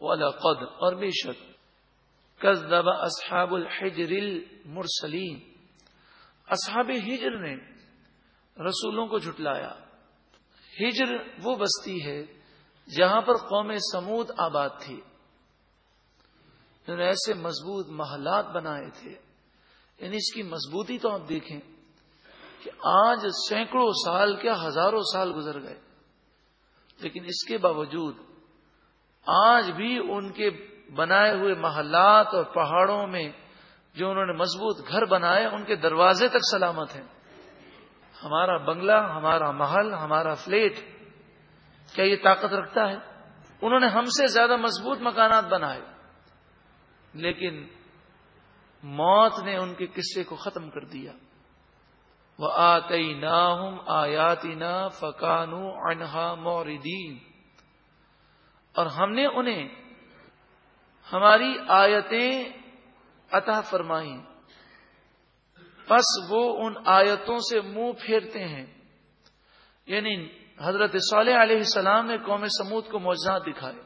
وَلَقَدْ، اور بے شک، کذب اصحاب الحجر المرسلین۔ اصحاب ہجر نے رسولوں کو جھٹلایا۔ ہجر وہ بستی ہے جہاں پر قوم سمود آباد تھی۔ انہوں نے ایسے مضبوط محلات بنائے تھے۔ یعنی اس کی مضبوطی تو آپ دیکھیں کہ آج سینکڑوں سال کیا ہزاروں سال گزر گئے۔ لیکن اس کے باوجود آج بھی ان کے بنائے ہوئے محلات اور پہاڑوں میں جو انہوں نے مضبوط گھر بنائے، ان کے دروازے تک سلامت ہیں۔ ہمارا بنگلہ، ہمارا محل، ہمارا فلیٹ، کیا یہ طاقت رکھتا ہے؟ انہوں نے ہم سے زیادہ مضبوط مکانات بنائے۔ لیکن موت نے ان کے قصے کو ختم کر دیا۔ وہ آتی نا ہوں آیاتی نا فکانو انہا موردین اور ہم نے انہیں ہماری آیتیں عطا فرمائی بس وہ ان آیتوں سے منہ پھیرتے ہیں۔ یعنی حضرت صالح علیہ السلام نے قوم سمود کو معجزات دکھائے۔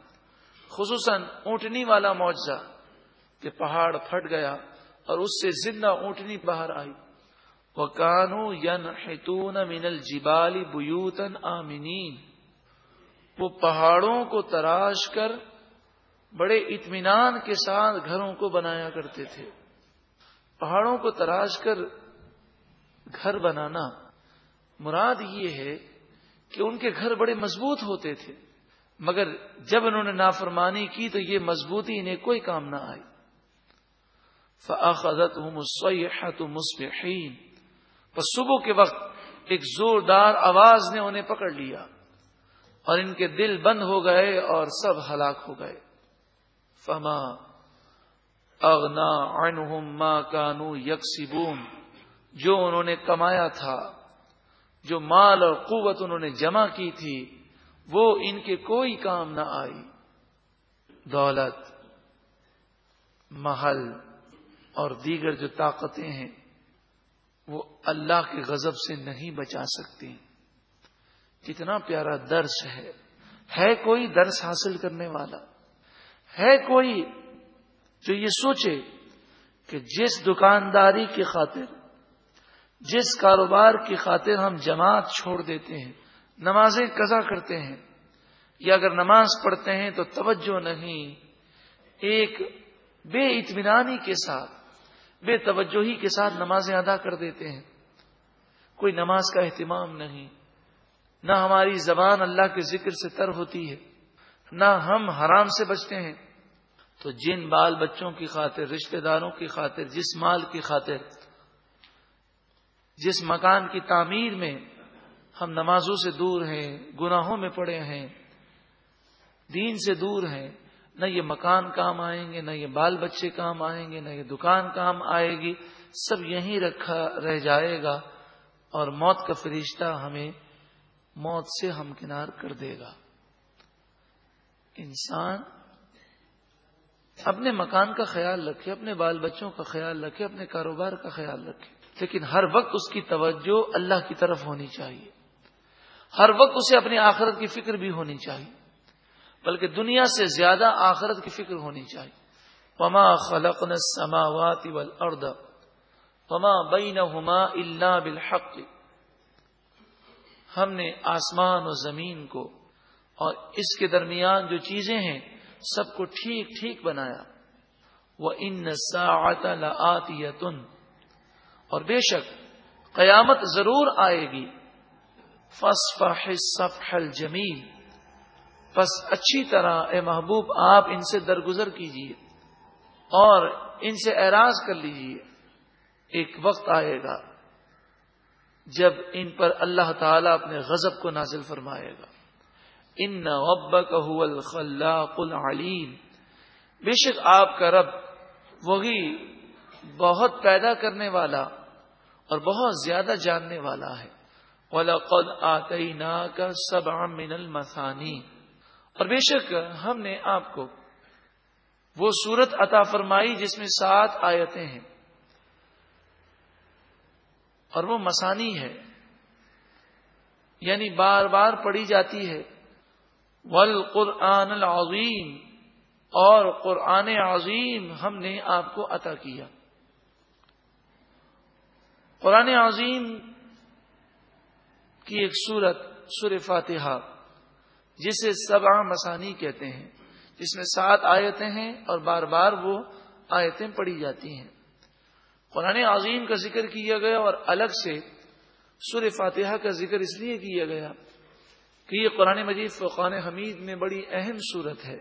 خصوصاً اونٹنی والا معجزہ کہ پہاڑ پھٹ گیا اور اس سے زندہ اونٹنی باہر آئی۔ وہ کانو ین ہتون من جیبالی بوتن آمینین وہ پہاڑوں کو تراش کر بڑے اطمینان کے ساتھ گھروں کو بنایا کرتے تھے۔ پہاڑوں کو تراش کر گھر بنانا مراد یہ ہے کہ ان کے گھر بڑے مضبوط ہوتے تھے، مگر جب انہوں نے نافرمانی کی تو یہ مضبوطی انہیں کوئی کام نہ آئی۔ فعقت ہوں مسبحین بس صبح کے وقت ایک زوردار آواز نے انہیں پکڑ لیا۔ اور ان کے دل بند ہو گئے اور سب ہلاک ہو گئے۔ فما اغنا عنہم ما کانو یکسبون جو انہوں نے کمایا تھا، جو مال اور قوت انہوں نے جمع کی تھی، وہ ان کے کوئی کام نہ آئی۔ دولت، محل اور دیگر جو طاقتیں ہیں، وہ اللہ کے غضب سے نہیں بچا سکتی کتنا پیارا درس ہے۔ ہے کوئی درس حاصل کرنے والا۔ ہے کوئی جو یہ سوچے کہ جس دکانداری کی خاطر، جس کاروبار کی خاطر ہم جماعت چھوڑ دیتے ہیں، نمازیں قزا کرتے ہیں، یا اگر نماز پڑھتے ہیں تو توجہ نہیں، ایک بے اطمینانی کے ساتھ، بے توجہی کے ساتھ نمازیں ادا کر دیتے ہیں۔ کوئی نماز کا اہتمام نہیں۔ نہ ہماری زبان اللہ کے ذکر سے تر ہوتی ہے، نہ ہم حرام سے بچتے ہیں۔ تو جن بال بچوں کی خاطر، رشتہ داروں کی خاطر، جس مال کی خاطر، جس مکان کی تعمیر میں ہم نمازوں سے دور ہیں، گناہوں میں پڑے ہیں، دین سے دور ہیں، نہ یہ مکان کام آئیں گے، نہ یہ بال بچے کام آئیں گے، نہ یہ دکان کام آئے گی، سب یہیں رکھا رہ جائے گا اور موت کا فرشتہ ہمیں موت سے ہمکنار کر دے گا۔ انسان اپنے مکان کا خیال رکھے، اپنے بال بچوں کا خیال رکھے، اپنے کاروبار کا خیال رکھے، لیکن ہر وقت اس کی توجہ اللہ کی طرف ہونی چاہیے۔ ہر وقت اسے اپنی آخرت کی فکر بھی ہونی چاہیے، بلکہ دنیا سے زیادہ آخرت کی فکر ہونی چاہیے۔ پما خلق سماوات والارض پما بینہما الا بالحق۔ ہم نے آسمان و زمین کو اور اس کے درمیان جو چیزیں ہیں، سب کو ٹھیک ٹھیک بنایا۔ وہ ان ساعت لآتیتن اور بے شک، قیامت ضرور آئے گی۔ فصفح الصفح الجمیل بس اچھی طرح اے محبوب، آپ ان سے درگزر کیجیے اور ان سے اعراض کر لیجیے ایک وقت آئے گا۔ جب ان پر اللہ تعالی اپنے غضب کو نازل فرمائے گا۔ ان الخلاق العلیم بے شک آپ کا رب وہی بہت پیدا کرنے والا اور بہت زیادہ جاننے والا ہے۔ وَلَقَدْ آتَيْنَاكَ سَبْعًا مِنَ الْمَثَانِي اور بے شک ہم نے آپ کو وہ صورت عطا فرمائی جس میں سات آیتیں ہیں۔ اور وہ مسانی ہے۔ یعنی بار بار پڑھی جاتی ہے۔ ول قرآن العظیم اور قرآن عظیم ہم نے آپ کو عطا کیا۔ قرآن عظیم کی ایک صورت سور فاتحہ، جسے سبع مسانی کہتے ہیں، جس میں سات آیتیں ہیں اور بار بار وہ آیتیں پڑھی جاتی ہیں۔ قرآن عظیم کا ذکر کیا گیا اور الگ سے سور فاتحہ کا ذکر اس لیے کیا گیا کہ یہ قرآن مجید فقان حمید میں بڑی اہم صورت ہے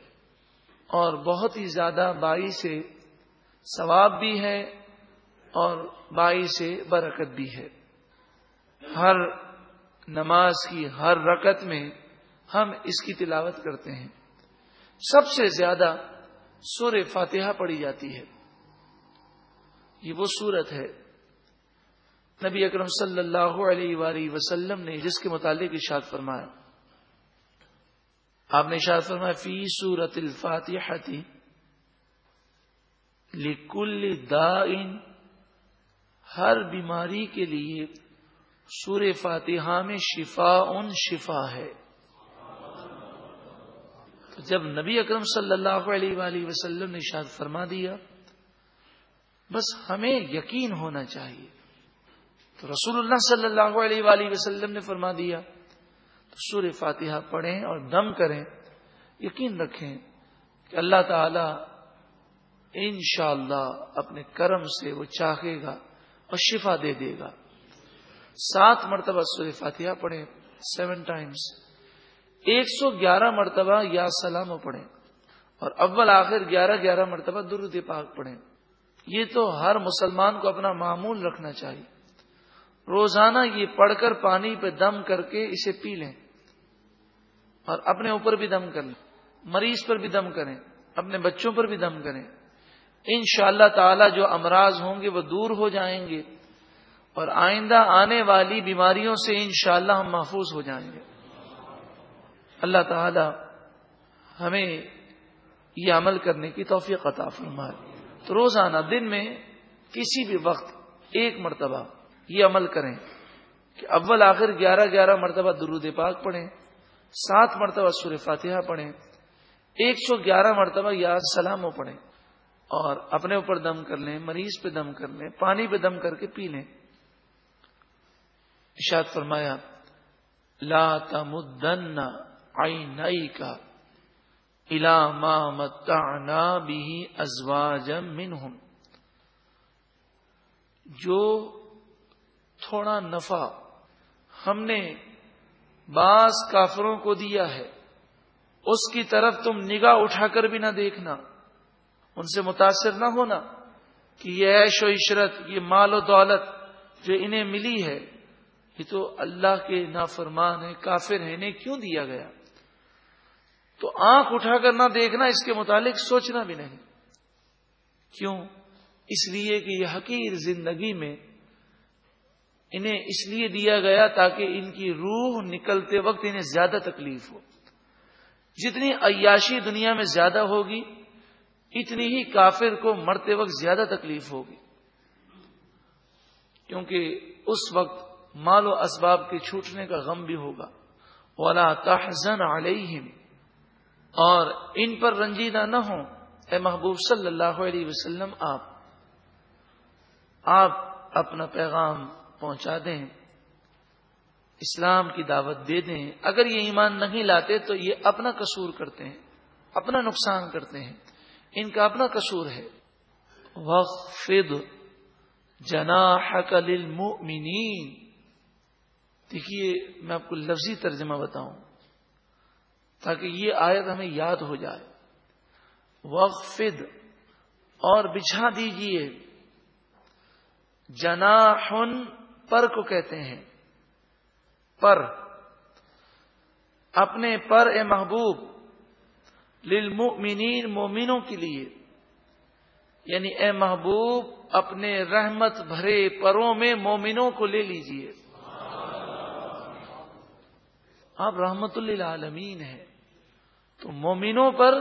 اور بہت ہی زیادہ بائی سے ثواب بھی ہے اور بائی سے برکت بھی ہے۔ ہر نماز کی ہر رکت میں ہم اس کی تلاوت کرتے ہیں۔ سب سے زیادہ سور فاتحہ پڑھی جاتی ہے۔ یہ وہ صورت ہے نبی اکرم صلی اللہ علیہ وآلہ وسلم نے جس کے متعلق اشاد فرمایا۔ آپ نے اشاد فرمایا، فی سورت الفاتحہ لکل دا ہر بیماری کے لیے سور فاتحہ میں شفا ان شفا ہے۔ جب نبی اکرم صلی اللہ علیہ وآلہ وسلم نے شاد فرما دیا بس ہمیں یقین ہونا چاہیے۔ تو رسول اللہ صلی اللہ علیہ وآلہ وسلم نے فرما دیا، تو سور فاتحہ پڑھیں اور دم کریں۔ یقین رکھیں کہ اللہ تعالی انشاءاللہ اللہ اپنے کرم سے وہ چاہے گا اور شفا دے دے گا۔ سات مرتبہ سور فاتحہ پڑھیں، سیون ٹائمز۔ ایک سو گیارہ مرتبہ یا سلام پڑھیں اور اول آخر گیارہ گیارہ مرتبہ درود پاک پڑھیں۔ یہ تو ہر مسلمان کو اپنا معمول رکھنا چاہیے۔ روزانہ یہ پڑھ کر پانی پہ دم کر کے اسے پی لیں اور اپنے اوپر بھی دم کر لیں، مریض پر بھی دم کریں، اپنے بچوں پر بھی دم کریں۔ ان شاء اللہ تعالی جو امراض ہوں گے وہ دور ہو جائیں گے اور آئندہ آنے والی بیماریوں سے انشاءاللہ ہم محفوظ ہو جائیں گے۔ اللہ تعالی ہمیں یہ عمل کرنے کی توفیق عطا فرمائے۔ تو روزانہ دن میں کسی بھی وقت ایک مرتبہ یہ عمل کریں کہ اول آخر گیارہ گیارہ مرتبہ درود پاک پڑھیں، سات مرتبہ سور فاتحہ پڑھیں، ایک سو گیارہ مرتبہ یاد سلام پڑھیں اور اپنے اوپر دم کر لیں، مریض پہ دم کر لیں، پانی پہ دم کر کے پی لیں۔ اشاد فرمایا، لا تمدن عینئی کا ما متعنا به ازواجا منهم۔ جو تھوڑا نفع ہم نے بعض کافروں کو دیا ہے، اس کی طرف تم نگاہ اٹھا کر بھی نہ دیکھنا، ان سے متاثر نہ ہونا کہ یہ عیش و عشرت، یہ مال و دولت جو انہیں ملی ہے، یہ تو اللہ کے نافرمان ہے کافر ہے انہیں کیوں دیا گیا؟ تو آنکھ اٹھا کر نہ دیکھنا، اس کے متعلق سوچنا بھی نہیں۔ کیوں؟ اس لیے کہ یہ حقیر زندگی میں انہیں اس لیے دیا گیا تاکہ ان کی روح نکلتے وقت انہیں زیادہ تکلیف ہو۔ جتنی عیاشی دنیا میں زیادہ ہوگی، اتنی ہی کافر کو مرتے وقت زیادہ تکلیف ہوگی۔ کیونکہ اس وقت مال و اسباب کے چھوٹنے کا غم بھی ہوگا۔ ولا تحزن علیہم اور ان پر رنجیدہ نہ ہوں۔ اے محبوب صلی اللہ علیہ وسلم، آپ آپ اپنا پیغام پہنچا دیں، اسلام کی دعوت دے دیں۔ اگر یہ ایمان نہیں لاتے تو یہ اپنا قصور کرتے ہیں، اپنا نقصان کرتے ہیں۔ ان کا اپنا قصور ہے۔ وقفد جناحک للمؤمنین دیکھیے، میں آپ کو لفظی ترجمہ بتاؤں۔ تاکہ یہ آیت ہمیں یاد ہو جائے۔ وقفد اور بچھا دیجیے۔ جناحن پر کو کہتے ہیں۔ پر۔ اپنے پر اے محبوب۔ للمؤمنین مومنوں کے لیے۔ یعنی اے محبوب، اپنے رحمت بھرے پروں میں مومنوں کو لے لیجیے۔ آپ رحمت اللہ عالمین ہیں۔ تو مومنوں پر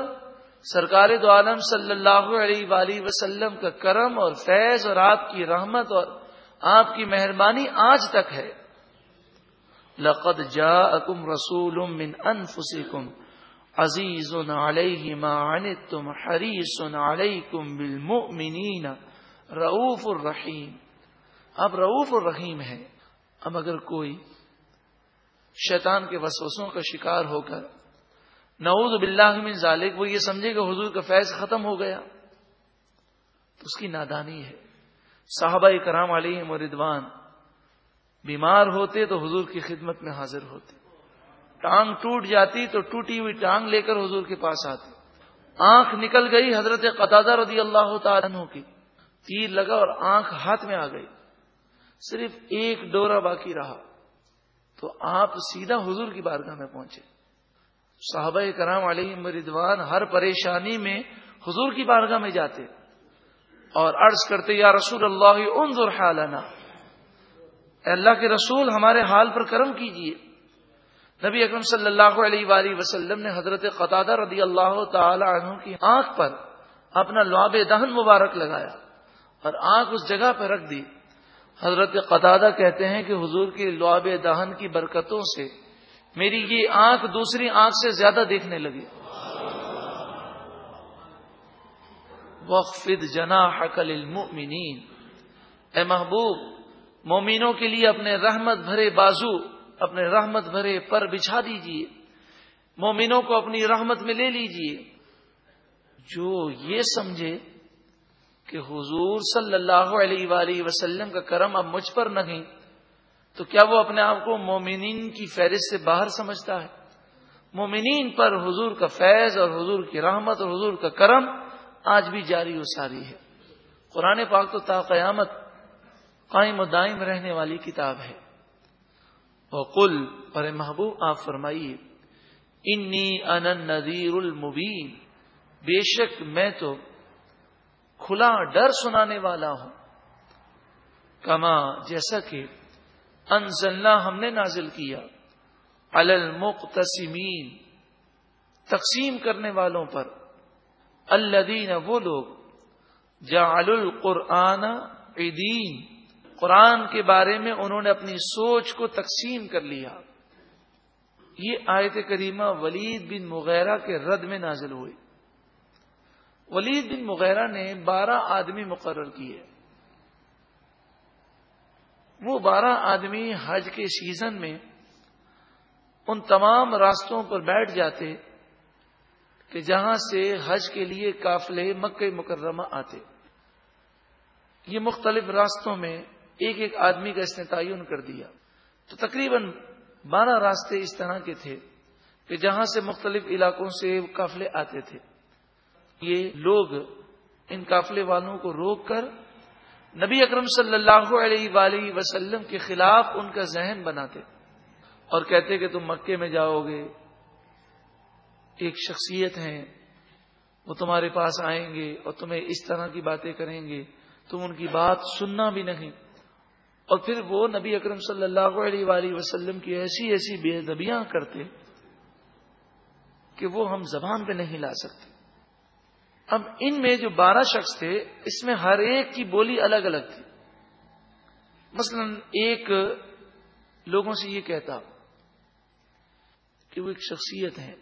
سرکار دو عالم صلی اللہ علیہ وآلہ وسلم کا کرم اور فیض اور آپ کی رحمت اور آپ کی مہربانی آج تک ہے۔ لقد جا اکم رسول من انفسکم عزیز علیہ ما عنتم حریص علیکم بالمؤمنین رعوف الرحیم۔ اب رعوف الرحیم ہے۔ اب اگر کوئی شیطان کے وسوسوں کا شکار ہو کر نعوذ باللہ من ذالک، وہ یہ سمجھے کہ حضور کا فیض ختم ہو گیا۔ تو اس کی نادانی ہے۔ صحابہ کرام علیہ مردوان بیمار ہوتے تو حضور کی خدمت میں حاضر ہوتے۔ ٹانگ ٹوٹ جاتی تو ٹوٹی ہوئی ٹانگ لے کر حضور کے پاس آتے۔ آنکھ نکل گئی حضرت قطع رضی اللہ تعالیٰ کی۔ تیر لگا اور آنکھ ہاتھ میں آ گئی۔ صرف ایک ڈورا باقی رہا۔ تو آپ سیدھا حضور کی بارگاہ میں پہنچے۔ صحابہ کرام علیہ مردوان ہر پریشانی میں حضور کی بارگاہ میں جاتے اور عرض کرتے، یا رسول اللہ، انظر حالنا. اے اللہ کے رسول، ہمارے حال پر کرم کیجیے۔ نبی اکرم صلی اللہ علیہ وآلہ وسلم نے حضرت قطع رضی اللہ تعالی عنہ کی آنکھ پر اپنا لعاب دہن مبارک لگایا اور آنکھ اس جگہ پہ رکھ دی۔ حضرت قطع کہتے ہیں کہ حضور کے لعاب دہن کی برکتوں سے میری یہ آنکھ دوسری آنکھ سے زیادہ دیکھنے لگی۔ وقفد جنا حقل اے محبوب، مومنوں کے لیے اپنے رحمت بھرے بازو، اپنے رحمت بھرے پر بچھا دیجیے۔ مومنوں کو اپنی رحمت میں لے لیجیے۔ جو یہ سمجھے کہ حضور صلی اللہ علیہ وآلہ وسلم کا کرم اب مجھ پر نہیں تو کیا وہ اپنے آپ کو مومنین کی فہرست سے باہر سمجھتا ہے؟ مومنین پر حضور کا فیض اور حضور کی رحمت اور حضور کا کرم آج بھی جاری و ساری ہے۔ قرآن پاک تو تا قیامت قائم و دائم رہنے والی کتاب ہے۔ کل اور محبوب، آپ فرمائیے، انی ان نذیر المبین بے شک میں تو کھلا ڈر سنانے والا ہوں۔ کما، جیسا کہ انزلنا، ہم نے نازل کیا۔ المقتسمین تقسیم کرنے والوں پر۔ الدین وہ لوگ۔ جعل القرآن عیدین قرآن کے بارے میں انہوں نے اپنی سوچ کو تقسیم کر لیا۔ یہ آیت کریمہ ولید بن مغیرہ کے رد میں نازل ہوئی ولید بن مغیرہ نے بارہ آدمی مقرر کیے۔ وہ بارہ آدمی حج کے سیزن میں ان تمام راستوں پر بیٹھ جاتے کہ جہاں سے حج کے لیے قافلے مکہ مکرمہ آتے۔ یہ مختلف راستوں میں ایک ایک آدمی کا اس نے تعین کر دیا۔ تو تقریباً بارہ راستے اس طرح کے تھے کہ جہاں سے مختلف علاقوں سے قافلے آتے تھے۔ یہ لوگ ان قافلے والوں کو روک کر نبی اکرم صلی اللہ علیہ وآلہ وسلم کے خلاف ان کا ذہن بناتے اور کہتے کہ تم مکے میں جاؤ گے، ایک شخصیت ہیں، وہ تمہارے پاس آئیں گے اور تمہیں اس طرح کی باتیں کریں گے، تم ان کی بات سننا بھی نہیں۔ اور پھر وہ نبی اکرم صلی اللہ علیہ وآلہ وسلم کی ایسی ایسی بے دبیاں کرتے کہ وہ ہم زبان پہ نہیں لا سکتے۔ اب ان میں جو بارہ شخص تھے، اس میں ہر ایک کی بولی الگ الگ تھی۔ مثلا ایک لوگوں سے یہ کہتا کہ وہ ایک شخصیت ہے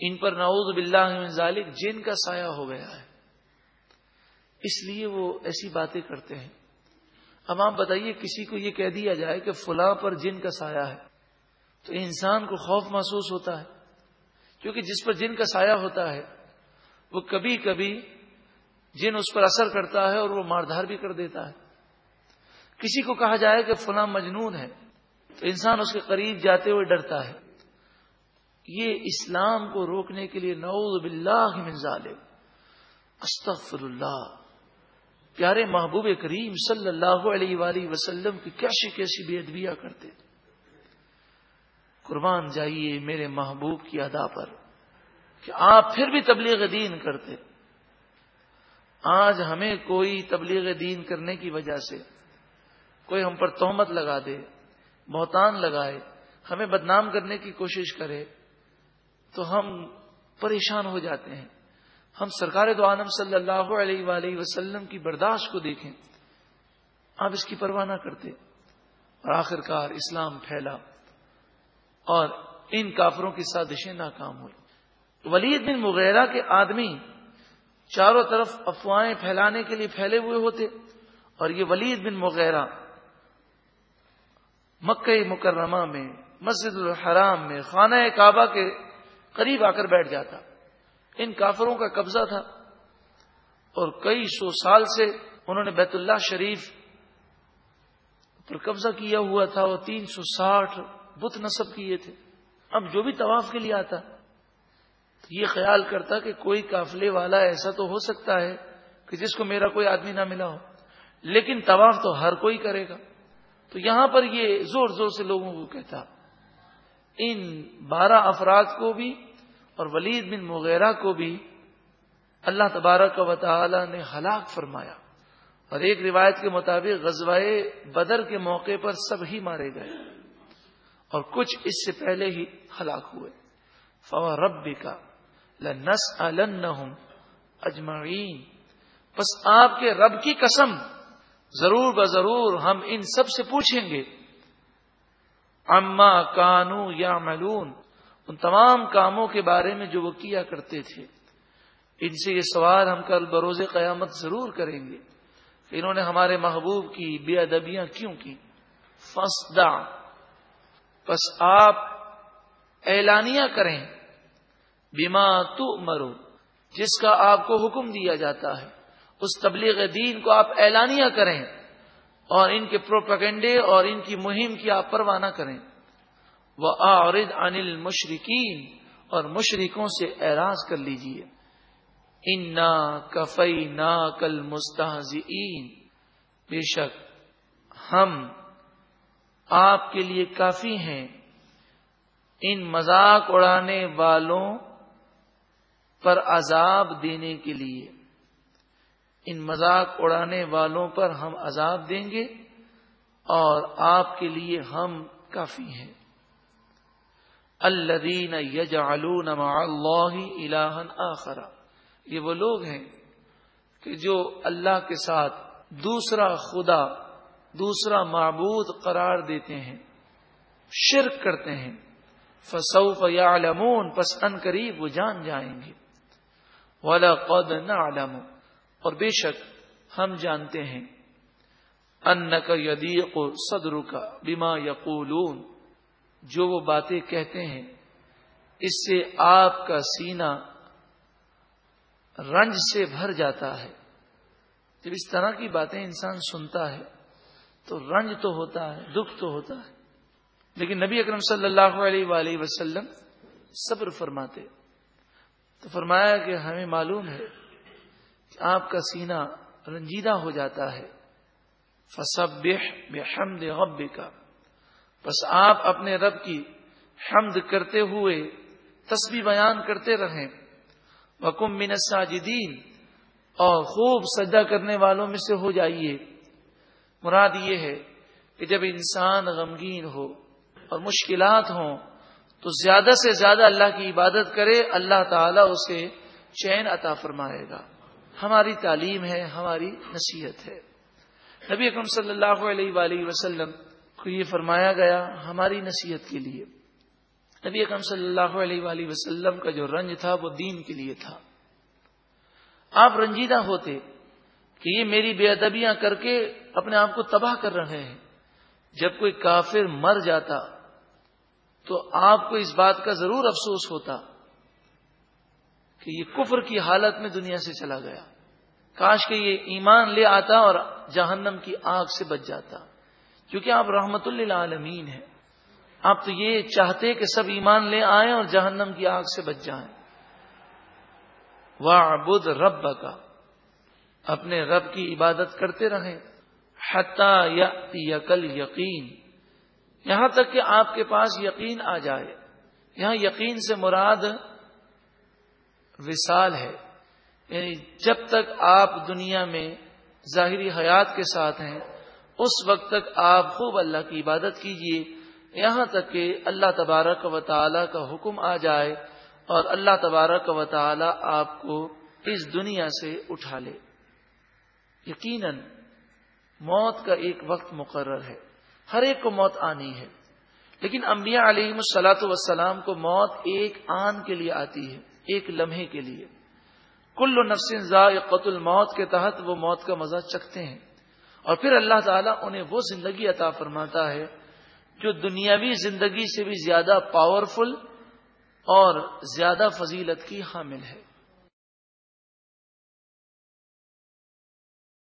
ان پر نعوذ باللہ من ذالک جن کا سایہ ہو گیا ہے۔ اس لیے وہ ایسی باتیں کرتے ہیں۔ اب آپ بتائیے، کسی کو یہ کہہ دیا جائے کہ فلاں پر جن کا سایہ ہے، تو انسان کو خوف محسوس ہوتا ہے۔ کیونکہ جس پر جن کا سایہ ہوتا ہے وہ کبھی کبھی جن اس پر اثر کرتا ہے اور وہ ماردھار بھی کر دیتا ہے۔ کسی کو کہا جائے کہ فلاں مجنون ہے، تو انسان اس کے قریب جاتے ہوئے ڈرتا ہے۔ یہ اسلام کو روکنے کے لیے نعوذ باللہ من ظالم استغفر اللہ پیارے محبوب کریم صلی اللہ علیہ وآلہ وسلم کی کیسی کیسی بے ادبیاں کرتے۔ قربان جائیے میرے محبوب کی ادا پر۔ کہ آپ پھر بھی تبلیغ دین کرتے۔ آج ہمیں کوئی تبلیغ دین کرنے کی وجہ سے کوئی ہم پر تہمت لگا دے، بہتان لگائے، ہمیں بدنام کرنے کی کوشش کرے، تو ہم پریشان ہو جاتے ہیں۔ ہم سرکار دو عالم صلی اللہ علیہ وآلہ وسلم کی برداشت کو دیکھیں۔ آپ اس کی پرواہ نہ کرتے۔ اور آخر کار اسلام پھیلا اور ان کافروں کی سازشیں ناکام ہوئی ولید بن مغیرہ کے آدمی چاروں طرف افواہیں پھیلانے کے لیے پھیلے ہوئے ہوتے اور یہ ولید بن مغیرہ مکہ مکرمہ میں، مسجد الحرام میں، خانہ کعبہ کے قریب آ کر بیٹھ جاتا۔ ان کافروں کا قبضہ تھا اور کئی سو سال سے انہوں نے بیت اللہ شریف پر قبضہ کیا ہوا تھا اور تین سو ساٹھ بت نصب کیے تھے۔ اب جو بھی طواف کے لیے آتا یہ خیال کرتا کہ کوئی کافلے والا ایسا تو ہو سکتا ہے کہ جس کو میرا کوئی آدمی نہ ملا ہو۔ لیکن طواف تو ہر کوئی کرے گا۔ تو یہاں پر یہ زور زور سے لوگوں کو کہتا ان بارہ افراد کو بھی اور ولید بن مغیرہ کو بھی اللہ تبارک و تعالی نے ہلاک فرمایا۔ اور ایک روایت کے مطابق غزوائے بدر کے موقع پر سب ہی مارے گئے۔ اور کچھ اس سے پہلے ہی ہلاک ہوئے۔ فوا رب کا لنس اجمعین۔ بس آپ کے رب کی قسم، ضرور ب ضرور ہم ان سب سے پوچھیں گے۔ اما کانو یا ملون ان تمام کاموں کے بارے میں جو وہ کیا کرتے تھے۔ ان سے یہ سوال ہم کل بروز قیامت ضرور کریں گے۔ کہ انہوں نے ہمارے محبوب کی بے ادبیاں کیوں کی؟ فسدا بس آپ اعلانیہ کریں۔ بیما تو مرو جس کا آپ کو حکم دیا جاتا ہے۔ اس تبلیغ دین کو آپ اعلانیہ کریں اور ان کے پروپگنڈے اور ان کی مہم کی آپ پرواہ نہ کریں۔ وہ عورد انل مشرقین اور مشرقوں سے اعراض کر لیجیے۔ انا کفئی نا کل مستحزین بے شک ہم آپ کے لیے کافی ہیں۔ ان مذاق اڑانے والوں پر عذاب دینے کے لیے۔ ان مذاق اڑانے والوں پر ہم عذاب دیں گے اور آپ کے لیے ہم کافی ہیں۔ الدین یج مع اللہ الہن آخرا یہ وہ لوگ ہیں کہ جو اللہ کے ساتھ دوسرا خدا، دوسرا معبود قرار دیتے ہیں، شرک کرتے ہیں۔ فسوف یا پس ان قریب وہ جان جائیں گے۔ والا قد نہ اور بے شک ہم جانتے ہیں۔ ان کا یدیق صدر کا بیما یقولون۔ جو وہ باتیں کہتے ہیں، اس سے آپ کا سینہ رنج سے بھر جاتا ہے۔ جب اس طرح کی باتیں انسان سنتا ہے، تو رنج تو ہوتا ہے، دکھ تو ہوتا ہے۔ لیکن نبی اکرم صلی اللہ علیہ وآلہ وسلم صبر فرماتے۔ تو فرمایا کہ ہمیں معلوم ہے کہ آپ کا سینہ رنجیدہ ہو جاتا ہے۔ فسب بے حمد غب کا بس آپ اپنے رب کی حمد کرتے ہوئے تسبیح بیان کرتے رہیں۔ وکم من ساجدین اور خوب سجدہ کرنے والوں میں سے ہو جائیے۔ مراد یہ ہے کہ جب انسان غمگین ہو اور مشکلات ہوں تو زیادہ سے زیادہ اللہ کی عبادت کرے، اللہ تعالیٰ اسے چین عطا فرمائے گا۔ ہماری تعلیم ہے، ہماری نصیحت ہے۔ نبی اکرم صلی اللہ علیہ وآلہ وسلم کو یہ فرمایا گیا ہماری نصیحت کے لیے۔ نبی اکرم صلی اللہ علیہ وآلہ وسلم کا جو رنج تھا، وہ دین کے لیے تھا۔ آپ رنجیدہ ہوتے کہ یہ میری بے ادبیاں کر کے اپنے آپ کو تباہ کر رہے ہیں۔ جب کوئی کافر مر جاتا تو آپ کو اس بات کا ضرور افسوس ہوتا کہ یہ کفر کی حالت میں دنیا سے چلا گیا۔ کاش کہ یہ ایمان لے آتا اور جہنم کی آگ سے بچ جاتا۔ کیونکہ آپ رحمت اللہ عالمین ہیں۔ آپ تو یہ چاہتے کہ سب ایمان لے آئیں اور جہنم کی آگ سے بچ جائیں۔ وہ رب کا اپنے رب کی عبادت کرتے رہیں۔ یا یقل یقین یہاں تک کہ آپ کے پاس یقین آ جائے۔ یہاں یقین سے مراد وصال ہے۔ یعنی جب تک آپ دنیا میں ظاہری حیات کے ساتھ ہیں، اس وقت تک آپ خوب اللہ کی عبادت کیجیے یہاں تک کہ اللہ تبارک و تعالی کا حکم آ جائے اور اللہ تبارک و تعالی آپ کو اس دنیا سے اٹھا لے۔ یقیناً موت کا ایک وقت مقرر ہے۔ ہر ایک کو موت آنی ہے۔ لیکن انبیاء علیہ السلاۃ وسلام کو موت ایک آن کے لیے آتی ہے، ایک لمحے کے لیے۔ کل نفس ذائقت الموت کے تحت وہ موت کا مزہ چکھتے ہیں۔ اور پھر اللہ تعالیٰ انہیں وہ زندگی عطا فرماتا ہے جو دنیاوی زندگی سے بھی زیادہ پاورفل اور زیادہ فضیلت کی حامل ہے۔